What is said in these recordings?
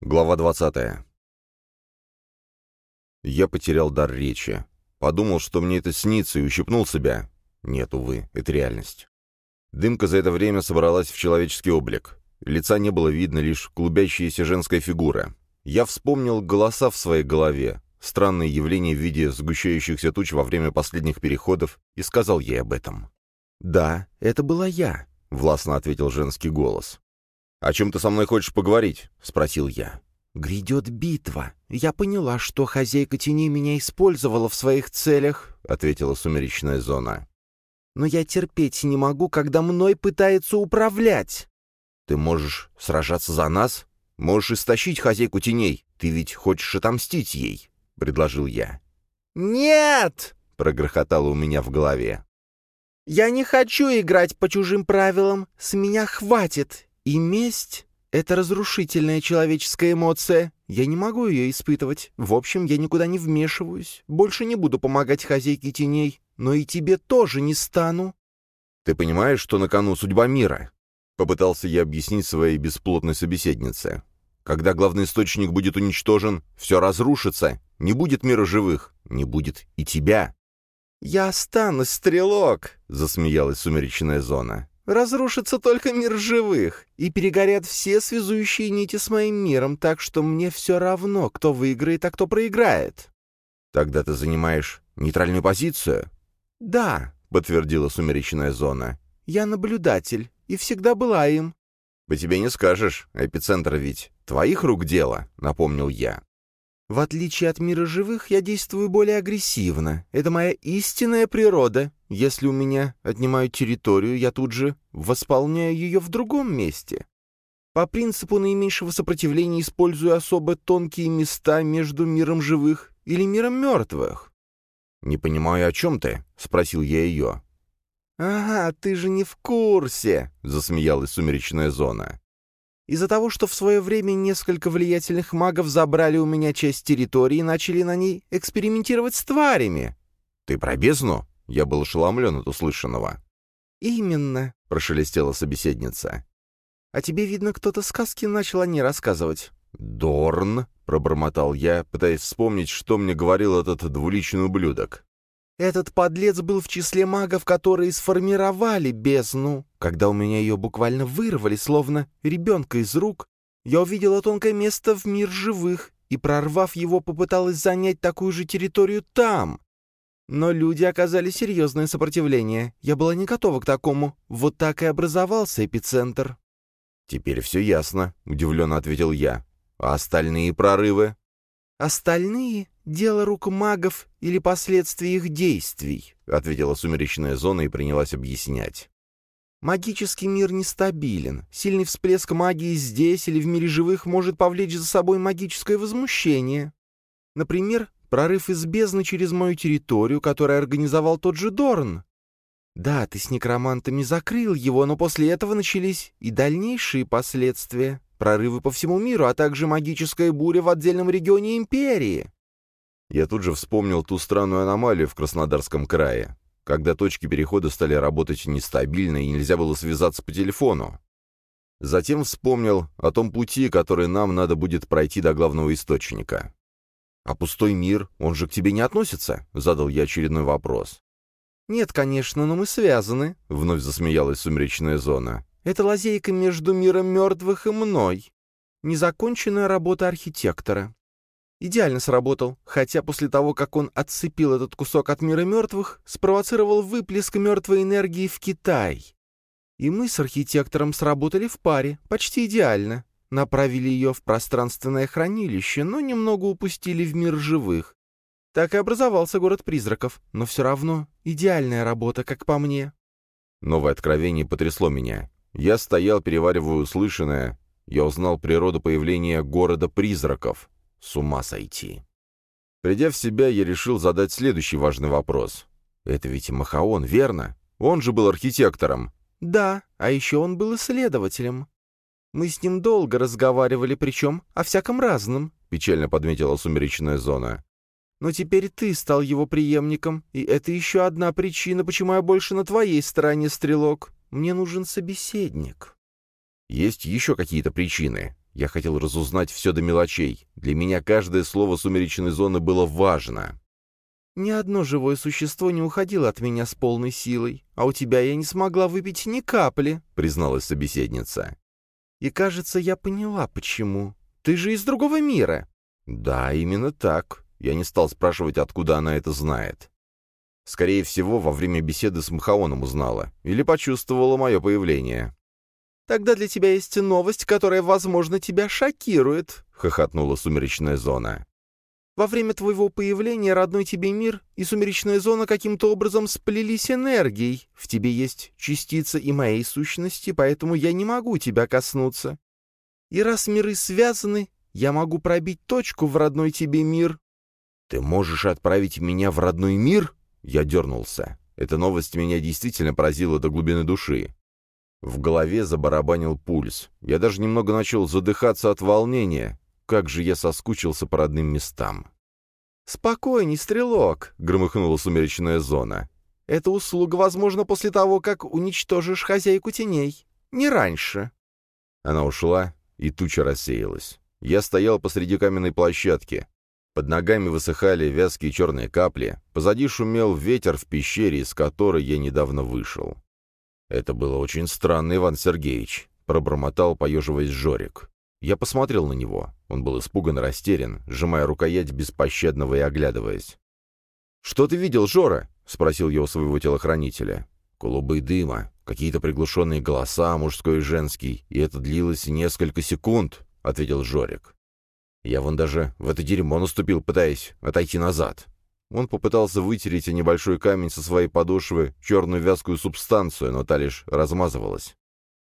Глава 20. Я потерял дар речи. Подумал, что мне это снится, и ущипнул себя. Нет, увы, это реальность. Дымка за это время собралась в человеческий облик. Лица не было видно, лишь клубящаяся женская фигура. Я вспомнил голоса в своей голове, странные явления в виде сгущающихся туч во время последних переходов, и сказал ей об этом. «Да, это была я», — властно ответил женский голос. «О чем ты со мной хочешь поговорить?» — спросил я. «Грядет битва. Я поняла, что хозяйка теней меня использовала в своих целях», — ответила сумеречная зона. «Но я терпеть не могу, когда мной пытается управлять». «Ты можешь сражаться за нас? Можешь истощить хозяйку теней. Ты ведь хочешь отомстить ей», — предложил я. «Нет!» — прогрохотало у меня в голове. «Я не хочу играть по чужим правилам. С меня хватит. И месть — это разрушительная человеческая эмоция. Я не могу ее испытывать. В общем, я никуда не вмешиваюсь. Больше не буду помогать хозяйке теней. Но и тебе тоже не стану. Ты понимаешь, что на кону судьба мира? Попытался я объяснить своей бесплотной собеседнице. Когда главный источник будет уничтожен, все разрушится. Не будет мира живых, не будет и тебя. «Я останусь, стрелок!» — засмеялась сумеречная зона. Разрушится только мир живых, и перегорят все связующие нити с моим миром, так что мне все равно, кто выиграет, а кто проиграет». «Тогда ты занимаешь нейтральную позицию?» «Да», — подтвердила сумеречная зона. «Я наблюдатель, и всегда была им». «По тебе не скажешь, эпицентр ведь твоих рук дело», — напомнил я. В отличие от мира живых, я действую более агрессивно. Это моя истинная природа. Если у меня отнимают территорию, я тут же восполняю ее в другом месте. По принципу наименьшего сопротивления использую особо тонкие места между миром живых или миром мертвых. «Не понимаю, о чем ты?» — спросил я ее. «Ага, ты же не в курсе!» — засмеялась сумеречная зона. Из-за того, что в свое время несколько влиятельных магов забрали у меня часть территории и начали на ней экспериментировать с тварями. «Ты про бездну?» Я был ошеломлен от услышанного. «Именно», — прошелестела собеседница. «А тебе, видно, кто-то сказки начал о ней рассказывать». «Дорн», — пробормотал я, пытаясь вспомнить, что мне говорил этот двуличный ублюдок. Этот подлец был в числе магов, которые сформировали бездну. Когда у меня ее буквально вырвали, словно ребенка из рук, я увидела тонкое место в мир живых и, прорвав его, попыталась занять такую же территорию там. Но люди оказали серьезное сопротивление. Я была не готова к такому. Вот так и образовался эпицентр. «Теперь все ясно», — удивленно ответил я. «А остальные прорывы?» «Остальные — дело рук магов или последствия их действий», — ответила сумеречная зона и принялась объяснять. «Магический мир нестабилен. Сильный всплеск магии здесь или в мире живых может повлечь за собой магическое возмущение. Например, прорыв из бездны через мою территорию, который организовал тот же Дорн. Да, ты с некромантами закрыл его, но после этого начались и дальнейшие последствия прорывы по всему миру, а также магическая буря в отдельном регионе Империи. Я тут же вспомнил ту странную аномалию в Краснодарском крае, когда точки перехода стали работать нестабильно и нельзя было связаться по телефону. Затем вспомнил о том пути, который нам надо будет пройти до главного источника. «А пустой мир, он же к тебе не относится?» — задал я очередной вопрос. «Нет, конечно, но мы связаны», — вновь засмеялась сумеречная зона. Это лазейка между миром мертвых и мной. Незаконченная работа архитектора. Идеально сработал, хотя после того, как он отцепил этот кусок от мира мертвых, спровоцировал выплеск мертвой энергии в Китай. И мы с архитектором сработали в паре, почти идеально. Направили ее в пространственное хранилище, но немного упустили в мир живых. Так и образовался город призраков, но все равно идеальная работа, как по мне. Новое откровение потрясло меня. Я стоял, переваривая услышанное. Я узнал природу появления города призраков. С ума сойти. Придя в себя, я решил задать следующий важный вопрос. Это ведь Махаон, верно? Он же был архитектором. Да, а еще он был исследователем. Мы с ним долго разговаривали, причем о всяком разном, печально подметила сумеречная зона. Но теперь ты стал его преемником, и это еще одна причина, почему я больше на твоей стороне, стрелок. Мне нужен собеседник». «Есть еще какие-то причины?» Я хотел разузнать все до мелочей. Для меня каждое слово сумеречной зоны было важно. «Ни одно живое существо не уходило от меня с полной силой, а у тебя я не смогла выпить ни капли», — призналась собеседница. «И, кажется, я поняла, почему. Ты же из другого мира». «Да, именно так. Я не стал спрашивать, откуда она это знает. Скорее всего, во время беседы с Махаоном узнала. Или почувствовала мое появление». «Тогда для тебя есть новость, которая, возможно, тебя шокирует», — хохотнула сумеречная зона. Во время твоего появления родной тебе мир и сумеречная зона каким-то образом сплелись энергией. В тебе есть частица и моей сущности, поэтому я не могу тебя коснуться. И раз миры связаны, я могу пробить точку в родной тебе мир». «Ты можешь отправить меня в родной мир?» Я дернулся. Эта новость меня действительно поразила до глубины души. В голове забарабанил пульс. Я даже немного начал задыхаться от волнения. Как же я соскучился по родным местам. «Спокойней, стрелок», — громыхнула сумеречная зона. «Эта услуга возможна после того, как уничтожишь хозяйку теней. Не раньше». Она ушла, и туча рассеялась. Я стоял посреди каменной площадки. Под ногами высыхали вязкие черные капли, позади шумел ветер в пещере, из которой я недавно вышел. «Это было очень странно, Иван Сергеевич», — пробормотал, поеживаясь Жорик. Я посмотрел на него. Он был испуган и растерян, сжимая рукоять беспощадного и оглядываясь. «Что ты видел, Жора?» — спросил я у своего телохранителя. «Клубы дыма, какие-то приглушенные голоса, мужской и женский, и это длилось несколько секунд», — ответил Жорик. «Я вон даже в это дерьмо наступил, пытаясь отойти назад». Он попытался вытереть небольшой камень со своей подошвы, черную вязкую субстанцию, но та лишь размазывалась.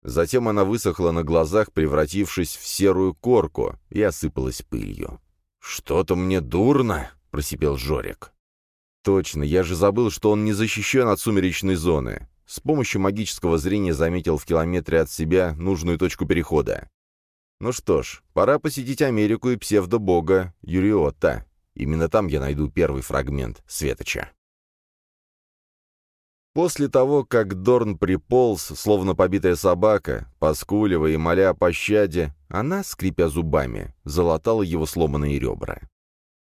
Затем она высохла на глазах, превратившись в серую корку, и осыпалась пылью. «Что-то мне дурно!» — просипел Жорик. «Точно, я же забыл, что он не защищен от сумеречной зоны. С помощью магического зрения заметил в километре от себя нужную точку перехода. Ну что ж, пора посетить Америку и псевдобога Юриота. Именно там я найду первый фрагмент Светоча». После того, как Дорн приполз, словно побитая собака, поскуливая и моля о пощаде, она, скрипя зубами, залатала его сломанные ребра.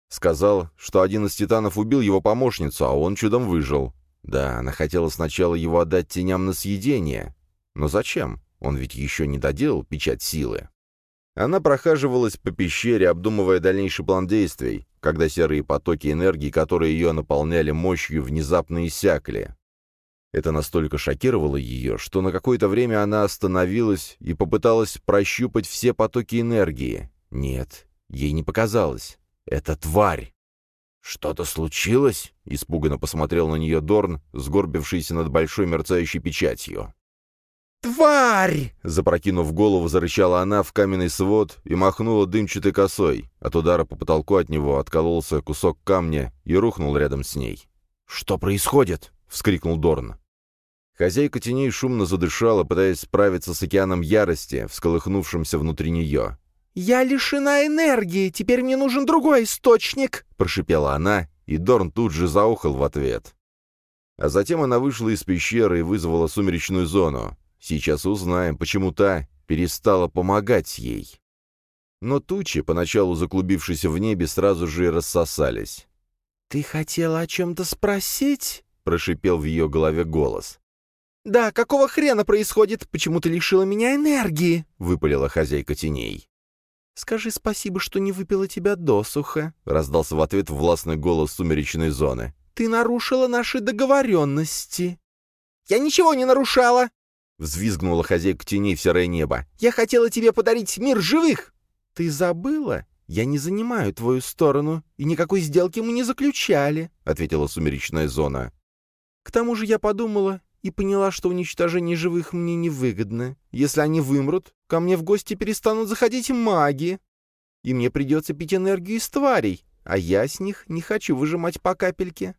Сказал, что один из титанов убил его помощницу, а он чудом выжил. Да, она хотела сначала его отдать теням на съедение. Но зачем? Он ведь еще не доделал печать силы. Она прохаживалась по пещере, обдумывая дальнейший план действий, когда серые потоки энергии, которые ее наполняли мощью, внезапно иссякли. Это настолько шокировало ее, что на какое-то время она остановилась и попыталась прощупать все потоки энергии. Нет, ей не показалось. Это тварь. «Что-то случилось?» — испуганно посмотрел на нее Дорн, сгорбившийся над большой мерцающей печатью. «Тварь!» — запрокинув голову, зарычала она в каменный свод и махнула дымчатой косой. От удара по потолку от него откололся кусок камня и рухнул рядом с ней. «Что происходит?» — вскрикнул Дорн. Хозяйка теней шумно задышала, пытаясь справиться с океаном ярости, всколыхнувшимся внутри нее. «Я лишена энергии, теперь мне нужен другой источник!» — прошипела она, и Дорн тут же заухал в ответ. А затем она вышла из пещеры и вызвала сумеречную зону. Сейчас узнаем, почему та перестала помогать ей. Но тучи, поначалу заклубившиеся в небе, сразу же рассосались. «Ты хотела о чем-то спросить?» — прошипел в ее голове голос. «Да, какого хрена происходит? Почему ты лишила меня энергии?» — выпалила хозяйка теней. «Скажи спасибо, что не выпила тебя досуха», — раздался в ответ властный голос сумеречной зоны. «Ты нарушила наши договоренности». «Я ничего не нарушала!» — взвизгнула хозяйка теней в серое небо. «Я хотела тебе подарить мир живых!» «Ты забыла? Я не занимаю твою сторону, и никакой сделки мы не заключали», — ответила сумеречная зона. «К тому же я подумала, и поняла, что уничтожение живых мне невыгодно. Если они вымрут, ко мне в гости перестанут заходить маги, и мне придется пить энергию из тварей, а я с них не хочу выжимать по капельке.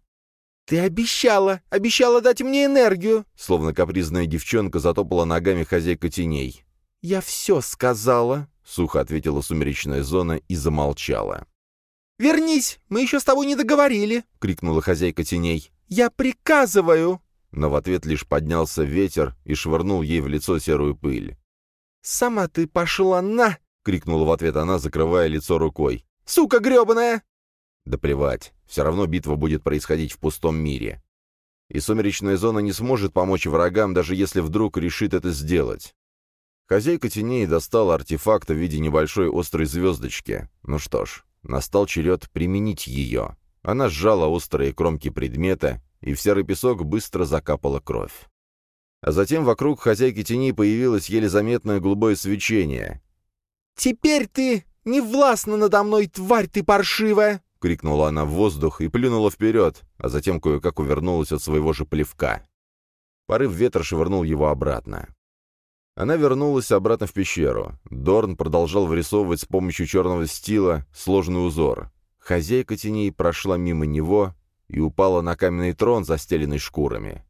«Ты обещала! Обещала дать мне энергию!» Словно капризная девчонка затопала ногами хозяйка теней. «Я все сказала!» — сухо ответила сумеречная зона и замолчала. «Вернись! Мы еще с тобой не договорили!» — крикнула хозяйка теней. «Я приказываю!» Но в ответ лишь поднялся ветер и швырнул ей в лицо серую пыль. «Сама ты пошла на!» крикнула в ответ она, закрывая лицо рукой. «Сука гребаная!» Да плевать, все равно битва будет происходить в пустом мире. И сумеречная зона не сможет помочь врагам, даже если вдруг решит это сделать. Хозяйка теней достала артефакт в виде небольшой острой звездочки. Ну что ж, настал черед применить ее. Она сжала острые кромки предмета, и в серый песок быстро закапала кровь. А затем вокруг хозяйки теней появилось еле заметное голубое свечение. «Теперь ты не властна надо мной, тварь ты паршивая!» — крикнула она в воздух и плюнула вперед, а затем кое-как увернулась от своего же плевка. Порыв ветра швырнул его обратно. Она вернулась обратно в пещеру. Дорн продолжал вырисовывать с помощью черного стила сложный узор. Хозяйка теней прошла мимо него и упала на каменный трон, застеленный шкурами.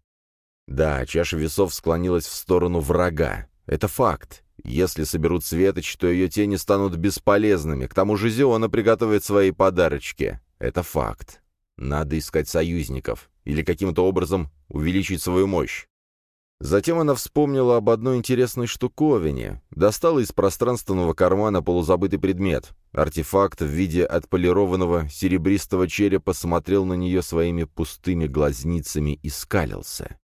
Да, чаша весов склонилась в сторону врага. Это факт. Если соберут светоч, то ее тени станут бесполезными. К тому же Зиона приготовит свои подарочки. Это факт. Надо искать союзников. Или каким-то образом увеличить свою мощь. Затем она вспомнила об одной интересной штуковине. Достала из пространственного кармана полузабытый предмет. Артефакт в виде отполированного серебристого черепа смотрел на нее своими пустыми глазницами и скалился.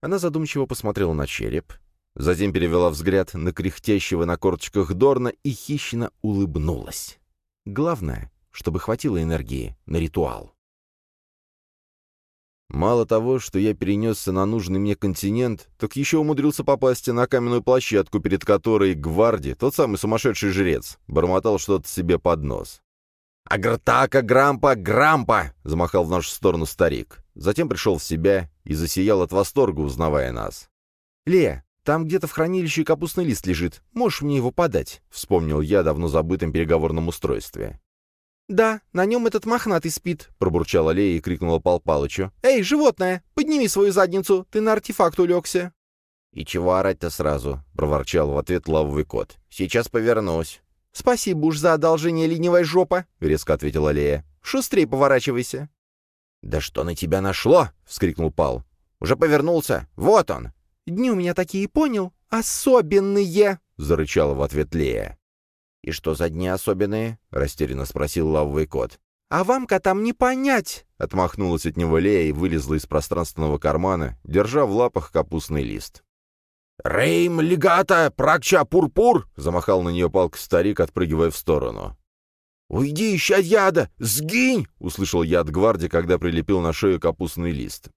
Она задумчиво посмотрела на череп, затем перевела взгляд на кряхтящего на корточках Дорна и хищно улыбнулась. Главное, чтобы хватило энергии на ритуал. Мало того, что я перенесся на нужный мне континент, так еще умудрился попасть на каменную площадку, перед которой Гварди, тот самый сумасшедший жрец, бормотал что-то себе под нос. «Агртака, Грампа, Грампа!» — замахал в нашу сторону старик. Затем пришел в себя и засиял от восторга, узнавая нас. «Ле, там где-то в хранилище капустный лист лежит. Можешь мне его подать?» — вспомнил я давно забытом переговорном устройстве. «Да, на нем этот мохнатый спит», — пробурчала Лея и крикнула Пал Палычу. «Эй, животное, подними свою задницу, ты на артефакт улегся». «И чего орать-то сразу?» — проворчал в ответ лавовый кот. «Сейчас повернусь». «Спасибо уж за одолжение, ленивая жопа», — резко ответила Лея. «Шустрей поворачивайся». «Да что на тебя нашло?» — вскрикнул Пал. «Уже повернулся. Вот он!» «Дни у меня такие, понял? Особенные!» — зарычала в ответ Лея. «И что за дни особенные?» — растерянно спросил лавовый кот. «А вам, котам, не понять!» — отмахнулась от него Лея и вылезла из пространственного кармана, держа в лапах капустный лист. «Рейм легата, пракча пурпур!» — замахал на нее палкой старик, отпрыгивая в сторону. «Уйди, ища яда! Сгинь!» — услышал я от гварди, когда прилепил на шею капустный лист.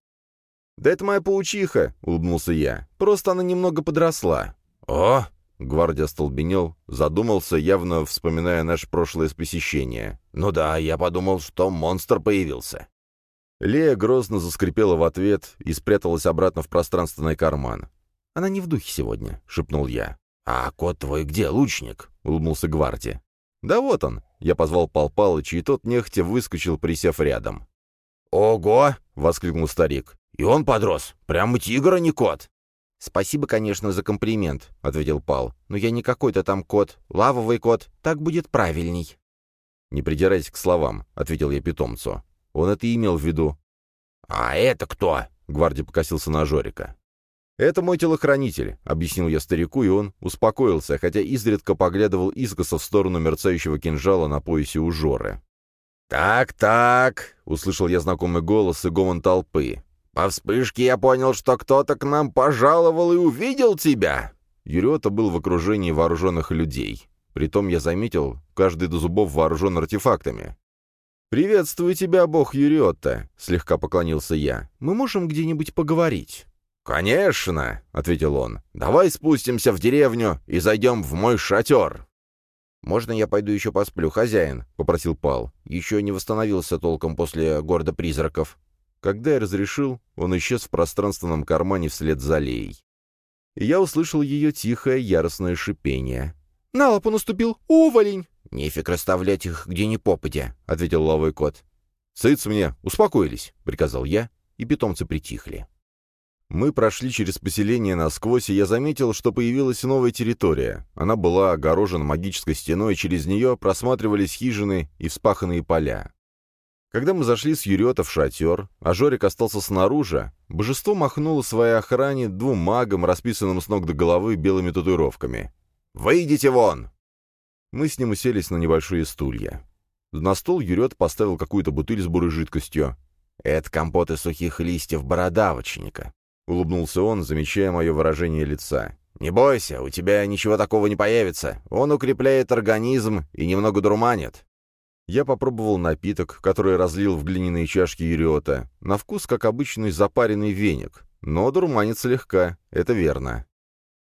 «Да это моя паучиха!» — улыбнулся я. «Просто она немного подросла». «О!» Гвардия столбенел, задумался, явно вспоминая наше прошлое посещение. «Ну да, я подумал, что монстр появился». Лея грозно заскрипела в ответ и спряталась обратно в пространственный карман. «Она не в духе сегодня», — шепнул я. «А кот твой где, лучник?» — улыбнулся Гварди. «Да вот он». Я позвал Пал Палыча, и тот нехотя выскочил, присев рядом. «Ого!» — воскликнул старик. «И он подрос. Прямо тигр, а не кот». «Спасибо, конечно, за комплимент», — ответил Пал. «Но я не какой-то там кот. Лавовый кот. Так будет правильней». «Не придирайся к словам», — ответил я питомцу. Он это и имел в виду. «А это кто?» — Гварди покосился на Жорика. «Это мой телохранитель», — объяснил я старику, и он успокоился, хотя изредка поглядывал искоса в сторону мерцающего кинжала на поясе у Жоры. «Так-так», — услышал я знакомый голос и гомон толпы. По вспышке я понял, что кто-то к нам пожаловал и увидел тебя!» Юриота был в окружении вооруженных людей. Притом я заметил, каждый до зубов вооружен артефактами. «Приветствую тебя, бог Юриотта», — слегка поклонился я. «Мы можем где-нибудь поговорить?» «Конечно», — ответил он. «Давай спустимся в деревню и зайдем в мой шатер». «Можно я пойду еще посплю, хозяин?» — попросил Пал. «Еще не восстановился толком после города призраков. Когда я разрешил, он исчез в пространственном кармане вслед за Леей. И я услышал ее тихое, яростное шипение. «На лапу наступил! Уволень!» «Нефиг расставлять их где ни попадя», — ответил лавой кот. «Цыц мне! Успокоились!» — приказал я, и питомцы притихли. Мы прошли через поселение насквозь, и я заметил, что появилась новая территория. Она была огорожена магической стеной, и через нее просматривались хижины и вспаханные поля. Когда мы зашли с Юриота в шатер, а Жорик остался снаружи, божество махнуло своей охране двум магам, расписанным с ног до головы белыми татуировками. «Выйдите вон!» Мы с ним уселись на небольшие стулья. На стол Юрет поставил какую-то бутыль с бурой жидкостью. «Это компот из сухих листьев бородавочника», — улыбнулся он, замечая мое выражение лица. «Не бойся, у тебя ничего такого не появится. Он укрепляет организм и немного дурманит». Я попробовал напиток, который разлил в глиняные чашки Юриота. На вкус, как обычный запаренный веник. Но дурманит слегка, это верно.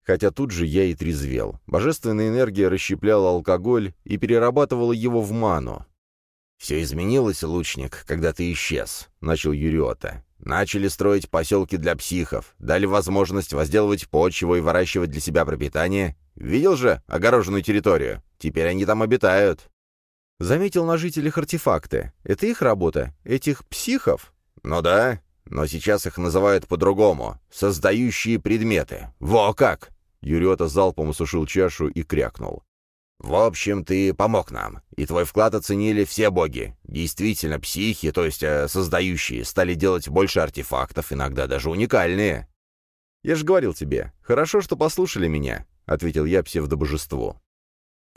Хотя тут же я и трезвел. Божественная энергия расщепляла алкоголь и перерабатывала его в ману. «Все изменилось, лучник, когда ты исчез», — начал Юриота. «Начали строить поселки для психов, дали возможность возделывать почву и выращивать для себя пропитание. Видел же огороженную территорию? Теперь они там обитают». Заметил на жителях артефакты. Это их работа? Этих психов? Ну да, но сейчас их называют по-другому. Создающие предметы. Во как! Юриота залпом осушил чашу и крякнул. «В общем, ты помог нам, и твой вклад оценили все боги. Действительно, психи, то есть э, создающие, стали делать больше артефактов, иногда даже уникальные». «Я же говорил тебе, хорошо, что послушали меня», — ответил я псевдобожеству.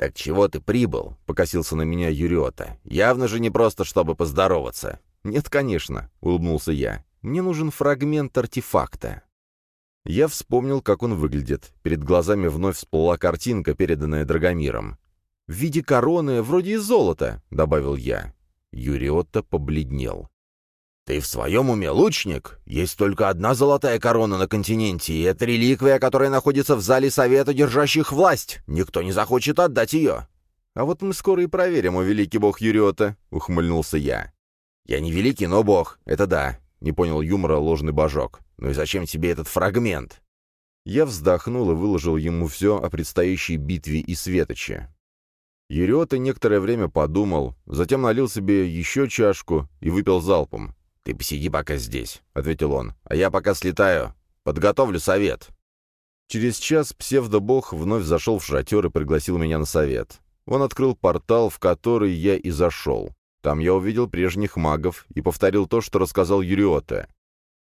«Так чего ты прибыл?» — покосился на меня Юриота. «Явно же не просто, чтобы поздороваться». «Нет, конечно», — улыбнулся я. «Мне нужен фрагмент артефакта». Я вспомнил, как он выглядит. Перед глазами вновь всплыла картинка, переданная Драгомиром. «В виде короны, вроде из золота», — добавил я. Юриотто побледнел. «Ты в своем уме, лучник? Есть только одна золотая корона на континенте, и это реликвия, которая находится в зале Совета, держащих власть. Никто не захочет отдать ее». «А вот мы скоро и проверим, о великий бог Юриота», — ухмыльнулся я. «Я не великий, но бог, это да», — не понял юмора ложный божок. «Ну и зачем тебе этот фрагмент?» Я вздохнул и выложил ему все о предстоящей битве и светоче. Ериота некоторое время подумал, затем налил себе еще чашку и выпил залпом. «Ты посиди пока здесь», — ответил он, — «а я пока слетаю. Подготовлю совет». Через час псевдобог вновь зашел в шатер и пригласил меня на совет. Он открыл портал, в который я и зашел. Там я увидел прежних магов и повторил то, что рассказал Юриота.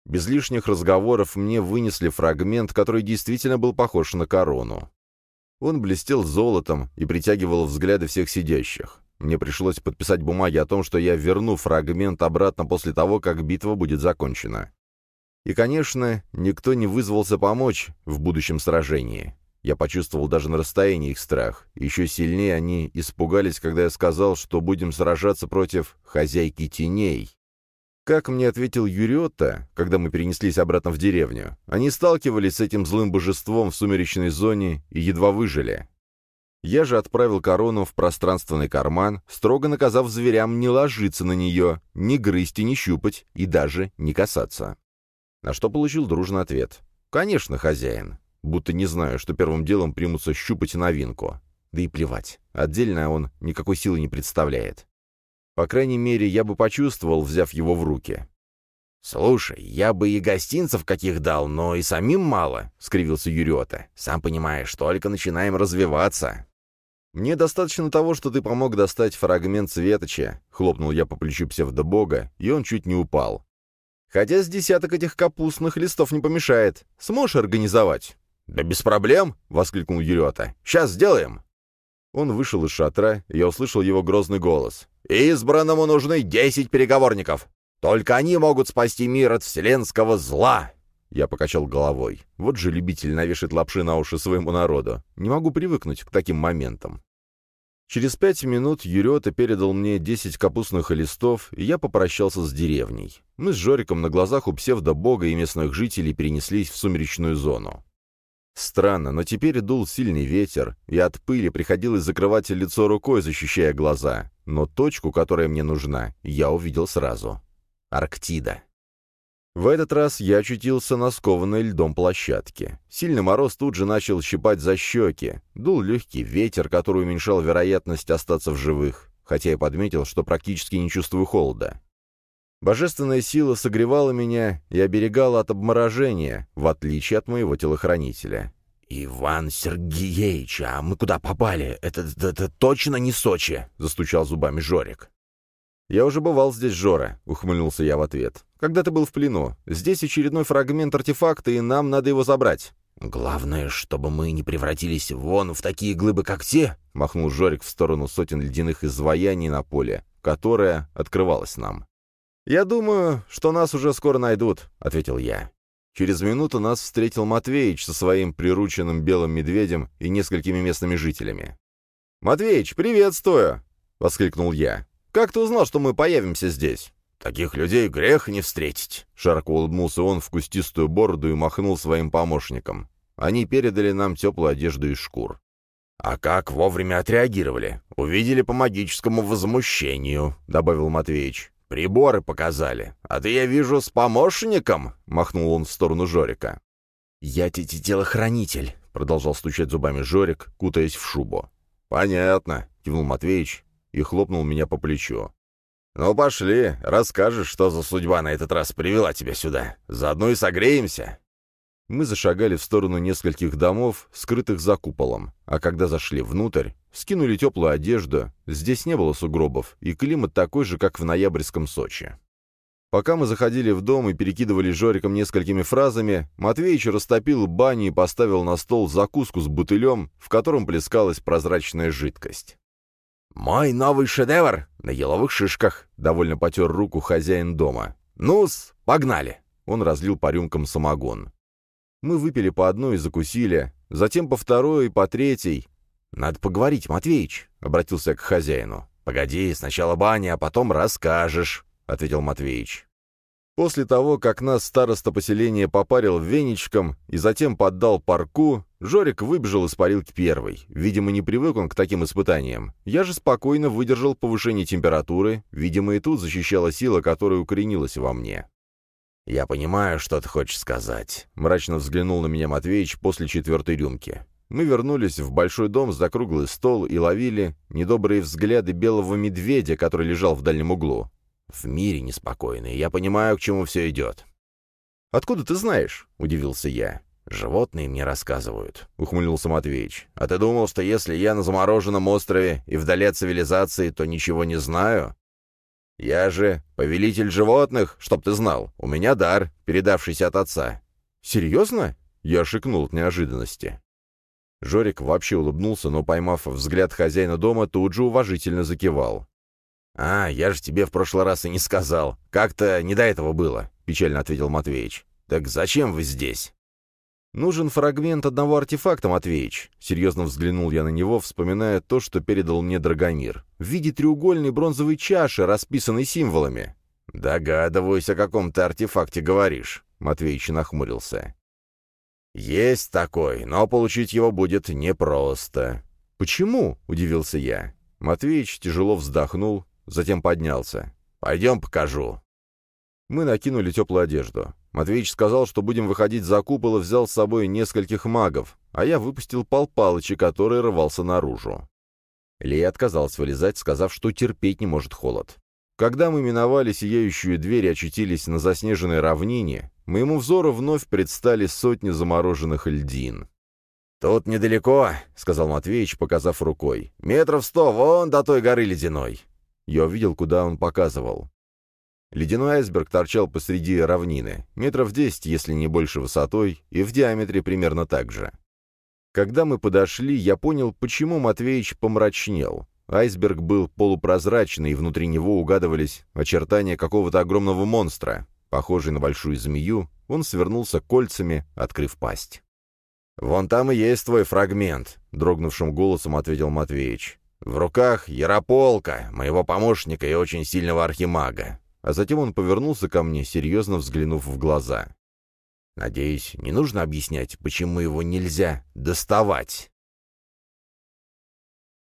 Без лишних разговоров мне вынесли фрагмент, который действительно был похож на корону. Он блестел золотом и притягивал взгляды всех сидящих. Мне пришлось подписать бумаги о том, что я верну фрагмент обратно после того, как битва будет закончена. И, конечно, никто не вызвался помочь в будущем сражении. Я почувствовал даже на расстоянии их страх. Еще сильнее они испугались, когда я сказал, что будем сражаться против хозяйки теней. Как мне ответил Юриотта, когда мы перенеслись обратно в деревню, они сталкивались с этим злым божеством в сумеречной зоне и едва выжили. Я же отправил корону в пространственный карман, строго наказав зверям не ложиться на нее, не грызть и не щупать, и даже не касаться. На что получил дружный ответ. «Конечно, хозяин будто не знаю, что первым делом примутся щупать новинку. Да и плевать, отдельно он никакой силы не представляет. По крайней мере, я бы почувствовал, взяв его в руки. «Слушай, я бы и гостинцев каких дал, но и самим мало», — скривился Юрета. «Сам понимаешь, только начинаем развиваться». «Мне достаточно того, что ты помог достать фрагмент Светоча», — хлопнул я по плечу псевдобога, и он чуть не упал. «Хотя с десяток этих капустных листов не помешает. Сможешь организовать?» «Да без проблем!» — воскликнул Юрета. «Сейчас сделаем!» Он вышел из шатра, и я услышал его грозный голос. «Избранному нужны десять переговорников! Только они могут спасти мир от вселенского зла!» Я покачал головой. Вот же любитель навешать лапши на уши своему народу. Не могу привыкнуть к таким моментам. Через пять минут Юрета передал мне десять капустных листов, и я попрощался с деревней. Мы с Жориком на глазах у псевдобога и местных жителей перенеслись в сумеречную зону. Странно, но теперь дул сильный ветер, и от пыли приходилось закрывать лицо рукой, защищая глаза. Но точку, которая мне нужна, я увидел сразу. Арктида. В этот раз я очутился на скованной льдом площадке. Сильный мороз тут же начал щипать за щеки. Дул легкий ветер, который уменьшал вероятность остаться в живых, хотя я подметил, что практически не чувствую холода. Божественная сила согревала меня и оберегала от обморожения, в отличие от моего телохранителя. «Иван Сергеевич, а мы куда попали? Это, это, это точно не Сочи?» — застучал зубами Жорик. «Я уже бывал здесь, Жора», — ухмыльнулся я в ответ. «Когда ты был в плену? Здесь очередной фрагмент артефакта, и нам надо его забрать». «Главное, чтобы мы не превратились вон в такие глыбы, как те», — махнул Жорик в сторону сотен ледяных изваяний на поле, которое открывалось нам. «Я думаю, что нас уже скоро найдут», — ответил я. Через минуту нас встретил Матвеич со своим прирученным белым медведем и несколькими местными жителями. «Матвеич, приветствую!» — воскликнул я. «Как ты узнал, что мы появимся здесь?» «Таких людей грех не встретить!» Широко улыбнулся он в кустистую бороду и махнул своим помощникам. Они передали нам теплую одежду из шкур. «А как вовремя отреагировали? Увидели по магическому возмущению», — добавил Матвеич. «Приборы показали. А ты, я вижу, с помощником?» — махнул он в сторону Жорика. «Я телохранитель», — продолжал стучать зубами Жорик, кутаясь в шубу. «Понятно», — кивнул Матвеич и хлопнул меня по плечу. «Ну, пошли, расскажешь, что за судьба на этот раз привела тебя сюда. Заодно и согреемся». Мы зашагали в сторону нескольких домов, скрытых за куполом, а когда зашли внутрь, скинули теплую одежду, здесь не было сугробов, и климат такой же, как в ноябрьском Сочи. Пока мы заходили в дом и перекидывали Жориком несколькими фразами, Матвеич растопил баню и поставил на стол закуску с бутылем, в котором плескалась прозрачная жидкость. «Мой новый шедевр на еловых шишках», — довольно потер руку хозяин дома. «Ну-с, погнали!» Он разлил по рюмкам самогон. Мы выпили по одной и закусили, затем по второй и по третьей. «Надо поговорить, Матвеич», — обратился к хозяину. «Погоди, сначала баня, а потом расскажешь», — ответил Матвеич. После того, как нас староста поселения попарил веничком и затем поддал парку, Жорик выбежал из парилки первый. Видимо, не привык он к таким испытаниям. Я же спокойно выдержал повышение температуры, видимо, и тут защищала сила, которая укоренилась во мне. «Я понимаю, что ты хочешь сказать», — мрачно взглянул на меня Матвеич после четвертой рюмки. Мы вернулись в большой дом за круглый стол и ловили недобрые взгляды белого медведя, который лежал в дальнем углу. «В мире неспокойный, я понимаю, к чему все идет». «Откуда ты знаешь?» — удивился я. «Животные мне рассказывают», — ухмыльнулся Матвеич. «А ты думал, что если я на замороженном острове и вдали от цивилизации, то ничего не знаю? Я же повелитель животных, чтоб ты знал. У меня дар, передавшийся от отца. Серьезно? Я шикнул от неожиданности. Жорик вообще улыбнулся, но, поймав взгляд хозяина дома, тут же уважительно закивал. «А, я же тебе в прошлый раз и не сказал. Как-то не до этого было», — печально ответил Матвеич. «Так зачем вы здесь?» «Нужен фрагмент одного артефакта, Матвеич», — серьезно взглянул я на него, вспоминая то, что передал мне Драгомир, в виде треугольной бронзовой чаши, расписанной символами. «Догадываюсь, о каком ты артефакте говоришь», — Матвеич нахмурился. «Есть такой, но получить его будет непросто». «Почему?» — удивился я. Матвеич тяжело вздохнул, затем поднялся. «Пойдем покажу». Мы накинули теплую одежду. Матвеич сказал, что будем выходить за купол и взял с собой нескольких магов, а я выпустил Пал Палыча, который рвался наружу. Лея отказалась вылезать, сказав, что терпеть не может холод. Когда мы миновали сияющую дверь и очутились на заснеженной равнине, моему взору вновь предстали сотни замороженных льдин. «Тут недалеко», — сказал Матвеич, показав рукой. «Метров сто, вон до той горы ледяной». Я увидел, куда он показывал. Ледяной айсберг торчал посреди равнины, метров десять, если не больше высотой, и в диаметре примерно так же. Когда мы подошли, я понял, почему Матвеич помрачнел. Айсберг был полупрозрачный, и внутри него угадывались очертания какого-то огромного монстра. Похожий на большую змею, он свернулся кольцами, открыв пасть. «Вон там и есть твой фрагмент», — дрогнувшим голосом ответил Матвеич. «В руках Ярополка, моего помощника и очень сильного архимага а затем он повернулся ко мне, серьезно взглянув в глаза. «Надеюсь, не нужно объяснять, почему его нельзя доставать?»